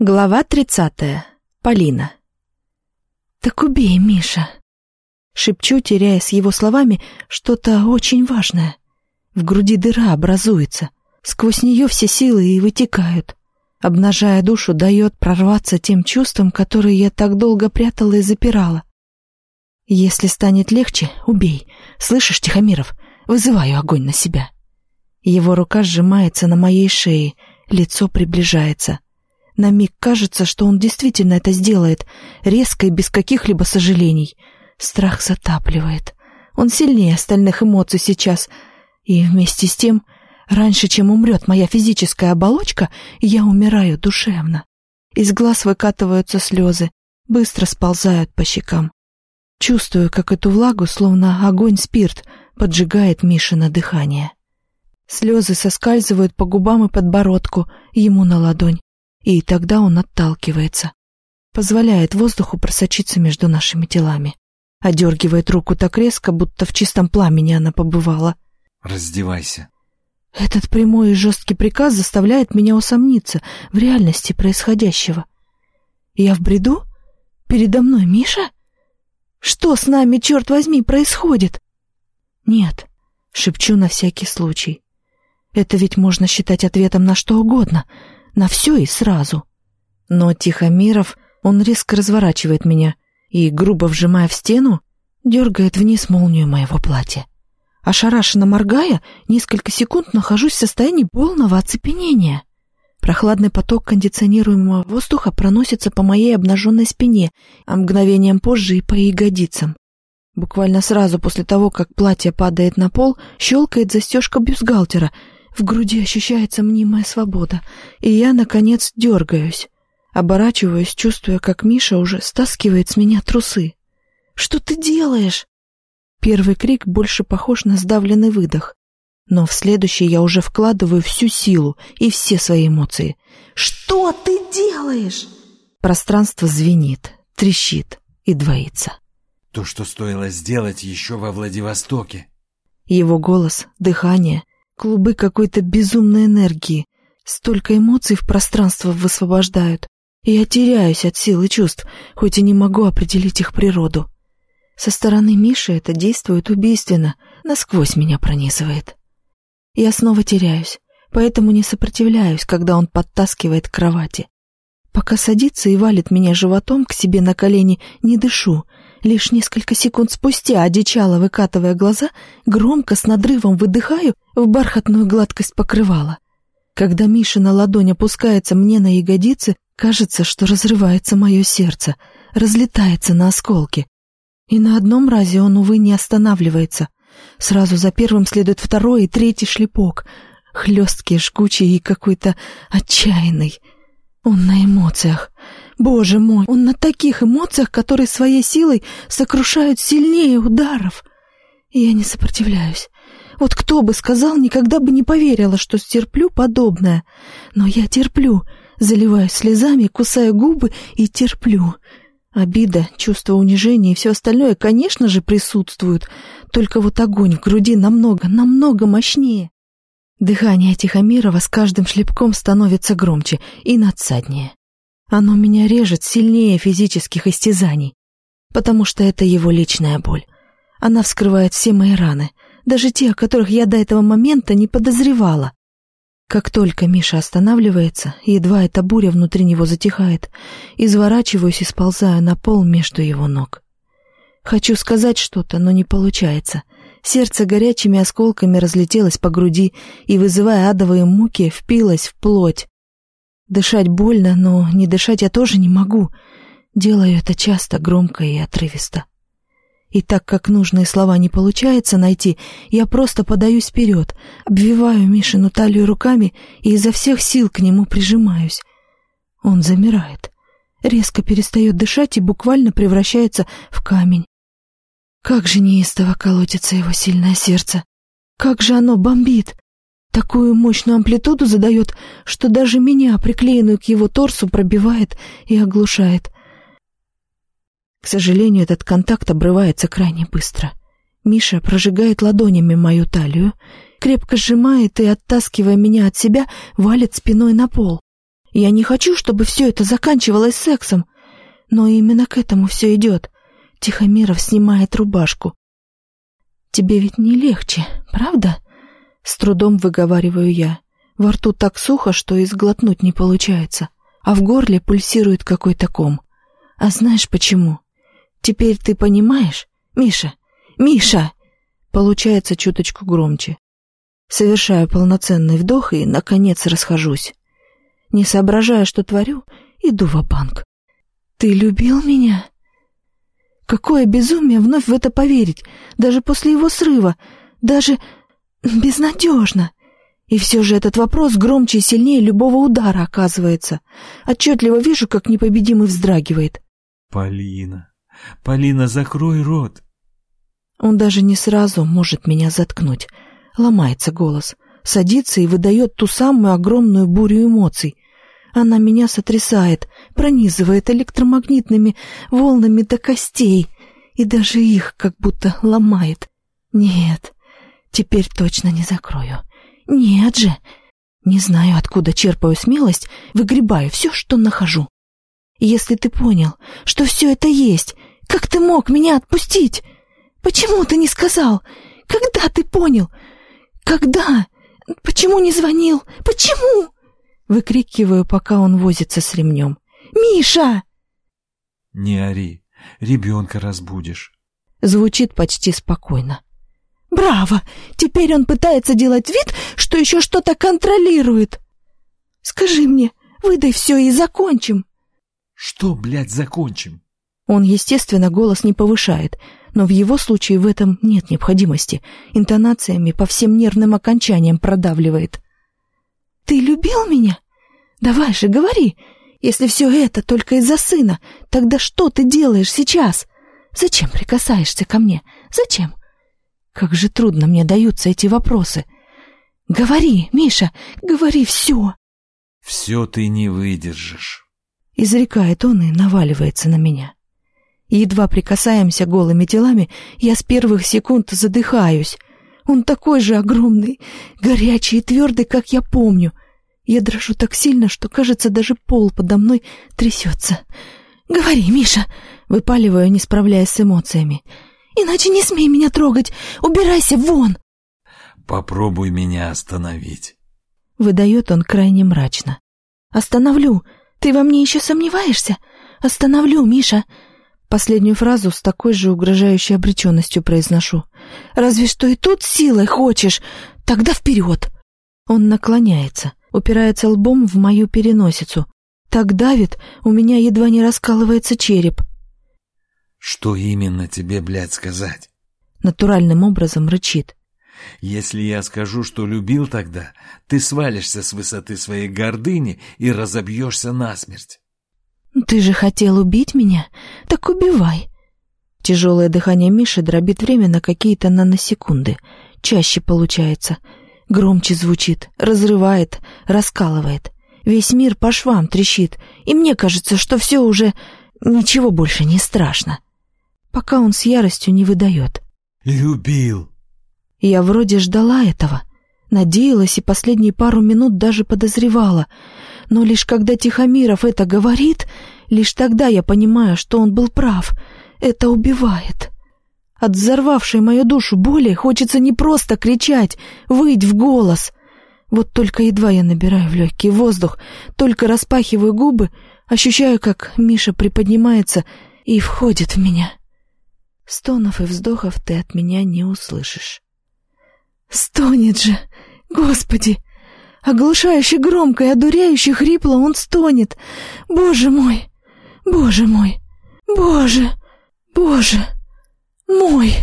Глава тридцатая. Полина. «Так убей, Миша!» Шепчу, теряя с его словами что-то очень важное. В груди дыра образуется. Сквозь нее все силы и вытекают. Обнажая душу, дает прорваться тем чувствам, которые я так долго прятала и запирала. «Если станет легче, убей. Слышишь, Тихомиров? Вызываю огонь на себя». Его рука сжимается на моей шее, лицо приближается — на миг кажется, что он действительно это сделает, резко и без каких-либо сожалений. Страх затапливает. Он сильнее остальных эмоций сейчас. И вместе с тем, раньше, чем умрет моя физическая оболочка, я умираю душевно. Из глаз выкатываются слезы, быстро сползают по щекам. Чувствую, как эту влагу, словно огонь-спирт, поджигает Мишина дыхание. Слезы соскальзывают по губам и подбородку, ему на ладонь и тогда он отталкивается, позволяет воздуху просочиться между нашими телами, одергивает руку так резко, будто в чистом пламени она побывала. «Раздевайся». Этот прямой и жесткий приказ заставляет меня усомниться в реальности происходящего. Я в бреду? Передо мной Миша? Что с нами, черт возьми, происходит? Нет, шепчу на всякий случай. Это ведь можно считать ответом на что угодно — на все и сразу. Но Тихомиров, он резко разворачивает меня и, грубо вжимая в стену, дергает вниз молнию моего платья. Ошарашенно моргая, несколько секунд нахожусь в состоянии полного оцепенения. Прохладный поток кондиционируемого воздуха проносится по моей обнаженной спине, а мгновением позже и по ягодицам. Буквально сразу после того, как платье падает на пол, щелкает застежка бюстгальтера — в груди ощущается мнимая свобода, и я, наконец, дергаюсь. Оборачиваюсь, чувствуя, как Миша уже стаскивает с меня трусы. «Что ты делаешь?» Первый крик больше похож на сдавленный выдох. Но в следующий я уже вкладываю всю силу и все свои эмоции. «Что ты делаешь?» Пространство звенит, трещит и двоится. То, что стоило сделать еще во Владивостоке. Его голос, дыхание, Клубы какой-то безумной энергии. Столько эмоций в пространство высвобождают. Я теряюсь от сил и чувств, хоть и не могу определить их природу. Со стороны Миши это действует убийственно, насквозь меня пронизывает. Я снова теряюсь, поэтому не сопротивляюсь, когда он подтаскивает к кровати. Пока садится и валит меня животом к себе на колени, не дышу, Лишь несколько секунд спустя, одичало выкатывая глаза, громко с надрывом выдыхаю в бархатную гладкость покрывала. Когда Миша на ладонь опускается мне на ягодицы, кажется, что разрывается мое сердце, разлетается на осколки. И на одном разе он, увы, не останавливается. Сразу за первым следует второй и третий шлепок, хлесткий, жгучий и какой-то отчаянный. Он на эмоциях. Боже мой, он на таких эмоциях, которые своей силой сокрушают сильнее ударов. И я не сопротивляюсь. Вот кто бы сказал, никогда бы не поверила, что стерплю подобное. Но я терплю, заливаюсь слезами, кусаю губы и терплю. Обида, чувство унижения и все остальное, конечно же, присутствуют. Только вот огонь в груди намного, намного мощнее. Дыхание Тихомирова с каждым шлепком становится громче и надсаднее. Оно меня режет сильнее физических истязаний, потому что это его личная боль. Она вскрывает все мои раны, даже те, о которых я до этого момента не подозревала. Как только Миша останавливается, едва эта буря внутри него затихает, изворачиваюсь и сползаю на пол между его ног. Хочу сказать что-то, но не получается. Сердце горячими осколками разлетелось по груди и, вызывая адовые муки, впилось в плоть. Дышать больно, но не дышать я тоже не могу. Делаю это часто, громко и отрывисто. И так как нужные слова не получается найти, я просто подаюсь вперед, обвиваю Мишину талию руками и изо всех сил к нему прижимаюсь. Он замирает, резко перестает дышать и буквально превращается в камень. Как же неистово колотится его сильное сердце! Как же оно бомбит! Такую мощную амплитуду задает, что даже меня, приклеенную к его торсу, пробивает и оглушает. К сожалению, этот контакт обрывается крайне быстро. Миша прожигает ладонями мою талию, крепко сжимает и, оттаскивая меня от себя, валит спиной на пол. Я не хочу, чтобы все это заканчивалось сексом. Но именно к этому все идет. Тихомиров снимает рубашку. Тебе ведь не легче, правда? С трудом выговариваю я. Во рту так сухо, что и сглотнуть не получается, а в горле пульсирует какой-то ком. А знаешь почему? Теперь ты понимаешь, Миша? Миша! Получается чуточку громче. Совершаю полноценный вдох и, наконец, расхожусь. Не соображая, что творю, иду в банк «Ты любил меня?» Какое безумие вновь в это поверить, даже после его срыва, даже безнадежно. И все же этот вопрос громче и сильнее любого удара оказывается. Отчетливо вижу, как непобедимый вздрагивает. «Полина, Полина, закрой рот!» Он даже не сразу может меня заткнуть. Ломается голос, садится и выдает ту самую огромную бурю эмоций. Она меня сотрясает, пронизывает электромагнитными волнами до костей, и даже их как будто ломает. Нет, теперь точно не закрою. Нет же! Не знаю, откуда черпаю смелость, выгребаю все, что нахожу. Если ты понял, что все это есть, как ты мог меня отпустить? Почему ты не сказал? Когда ты понял? Когда? Почему не звонил? Почему? Выкрикиваю, пока он возится с ремнем. «Миша!» «Не ори, ребенка разбудишь». Звучит почти спокойно. «Браво! Теперь он пытается делать вид, что еще что-то контролирует. Скажи мне, выдай все и закончим». «Что, блядь, закончим?» Он, естественно, голос не повышает, но в его случае в этом нет необходимости. Интонациями по всем нервным окончаниям продавливает. «Ты любил меня? Давай же, говори. Если все это только из-за сына, тогда что ты делаешь сейчас? Зачем прикасаешься ко мне? Зачем? Как же трудно мне даются эти вопросы. Говори, Миша, говори все!» «Все ты не выдержишь», — изрекает он и наваливается на меня. Едва прикасаемся голыми телами, я с первых секунд задыхаюсь. Он такой же огромный, горячий и твердый, как я помню. Я дрожу так сильно, что, кажется, даже пол подо мной трясется. «Говори, Миша!» — выпаливаю, не справляясь с эмоциями. «Иначе не смей меня трогать! Убирайся вон!» «Попробуй меня остановить!» Выдает он крайне мрачно. «Остановлю! Ты во мне еще сомневаешься? Остановлю, Миша!» Последнюю фразу с такой же угрожающей обреченностью произношу. «Разве что и тут силой хочешь? Тогда вперед!» Он наклоняется, упирается лбом в мою переносицу. Так давит, у меня едва не раскалывается череп. «Что именно тебе, блядь, сказать?» Натуральным образом рычит. «Если я скажу, что любил тогда, ты свалишься с высоты своей гордыни и разобьешься насмерть. «Ты же хотел убить меня? Так убивай!» Тяжелое дыхание Миши дробит время на какие-то наносекунды. Чаще получается. Громче звучит, разрывает, раскалывает. Весь мир по швам трещит, и мне кажется, что все уже... Ничего больше не страшно. Пока он с яростью не выдает. «Любил!» Я вроде ждала этого. Надеялась и последние пару минут даже подозревала — но лишь когда Тихомиров это говорит, лишь тогда я понимаю, что он был прав. Это убивает. От взорвавшей мою душу боли хочется не просто кричать, выть в голос. Вот только едва я набираю в легкий воздух, только распахиваю губы, ощущаю, как Миша приподнимается и входит в меня. Стонов и вздохов ты от меня не услышишь. Стонет же! Господи! Оглушающе громко и одуряюще хрипло он стонет. «Боже мой! Боже мой! Боже! Боже! Мой!»